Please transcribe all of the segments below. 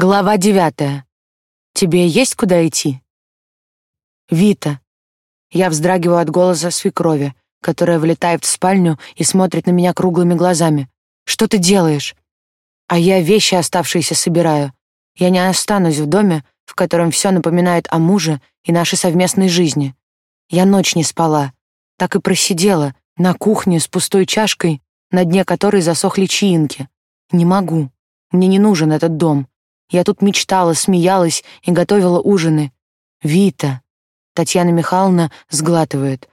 Глава девятая. Тебе есть куда идти? Вита. Я вздрагиваю от голоса свекрови, которая влетает в спальню и смотрит на меня круглыми глазами. Что ты делаешь? А я вещи оставшиеся собираю. Я не останусь в доме, в котором все напоминает о муже и нашей совместной жизни. Я ночь не спала, так и просидела на кухне с пустой чашкой, на дне которой засохли чаинки. Не могу. Мне не нужен этот дом. Я тут мечтала, смеялась и готовила ужины. Вита. Татьяна Михайловна сглатывает.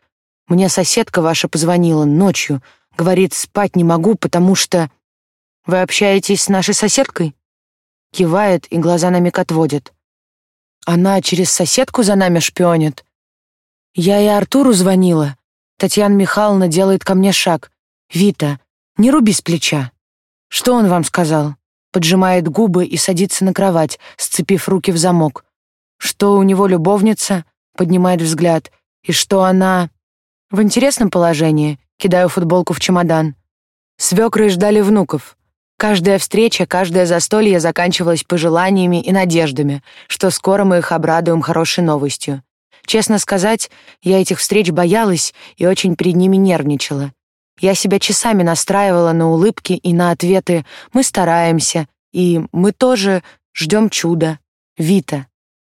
Мне соседка ваша позвонила ночью. Говорит, спать не могу, потому что... Вы общаетесь с нашей соседкой? Кивает и глаза на миг отводит. Она через соседку за нами шпионит. Я и Артуру звонила. Татьяна Михайловна делает ко мне шаг. «Вита, не руби с плеча». «Что он вам сказал?» Поджимает губы и садится на кровать, сцепив руки в замок. Что у него любовница? Поднимает взгляд. И что она... В интересном положении. Кидаю футболку в чемодан. Свекры ждали внуков. Каждая встреча, каждое застолье заканчивалось пожеланиями и надеждами, что скоро мы их обрадуем хорошей новостью. Честно сказать, я этих встреч боялась и очень перед ними нервничала. Я себя часами настраивала на улыбки и на ответы «мы стараемся» и «мы тоже ждем чуда». Вита.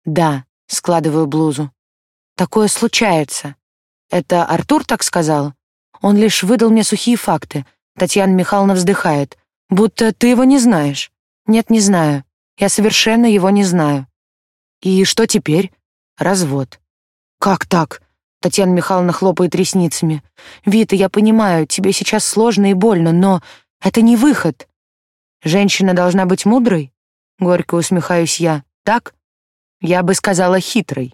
Да, складываю блузу. Такое случается. Это Артур так сказал? Он лишь выдал мне сухие факты. Татьяна Михайловна вздыхает. Будто ты его не знаешь. Нет, не знаю. Я совершенно его не знаю. И что теперь? Развод. Как так? Татьяна Михайловна хлопает ресницами. «Вита, я понимаю, тебе сейчас сложно и больно, но это не выход. Женщина должна быть мудрой?» Горько усмехаюсь я. «Так?» Я бы сказала хитрой.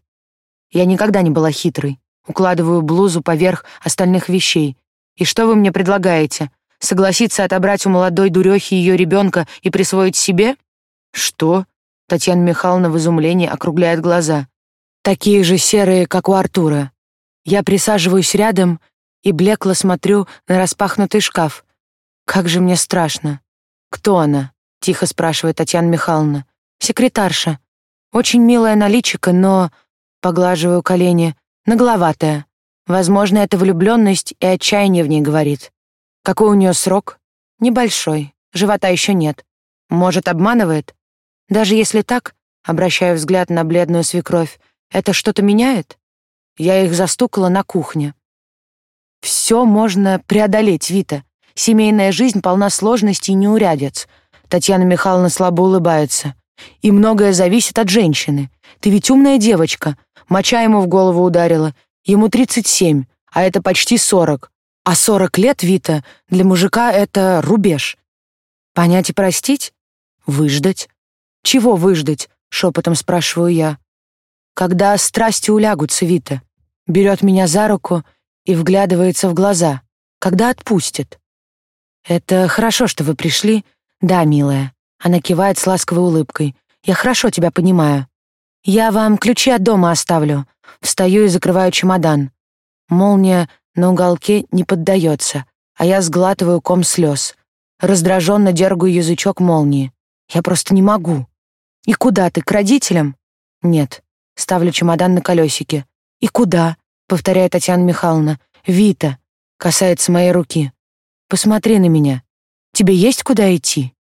Я никогда не была хитрой. Укладываю блузу поверх остальных вещей. И что вы мне предлагаете? Согласиться отобрать у молодой дурехи ее ребенка и присвоить себе? Что? Татьяна Михайловна в изумлении округляет глаза. Такие же серые, как у Артура. Я присаживаюсь рядом и блекло смотрю на распахнутый шкаф. Как же мне страшно. Кто она? тихо спрашивает Татьяна Михайловна. Секретарша. Очень милая наличика, но поглаживаю колени, нагловатая. Возможно, это влюбленность и отчаяние в ней говорит. Какой у нее срок? Небольшой. Живота еще нет. Может, обманывает? Даже если так, обращаю взгляд на бледную свекровь, это что-то меняет? Я их застукала на кухне. Все можно преодолеть, Вита. Семейная жизнь полна сложностей и неурядиц. Татьяна Михайловна слабо улыбается. И многое зависит от женщины. Ты ведь умная девочка. Моча ему в голову ударила. Ему 37, а это почти 40. А 40 лет, Вита, для мужика это рубеж. Понять и простить? Выждать. Чего выждать? Шепотом спрашиваю я. Когда страсти улягутся, Вита берет меня за руку и вглядывается в глаза. Когда отпустит? «Это хорошо, что вы пришли. Да, милая». Она кивает с ласковой улыбкой. «Я хорошо тебя понимаю. Я вам ключи от дома оставлю». Встаю и закрываю чемодан. Молния на уголке не поддается, а я сглатываю ком слез. Раздраженно дергаю язычок молнии. Я просто не могу. «И куда ты, к родителям?» «Нет». Ставлю чемодан на колесике. «И куда?» — повторяет Татьяна Михайловна. «Вита!» — касается моей руки. «Посмотри на меня. Тебе есть куда идти?»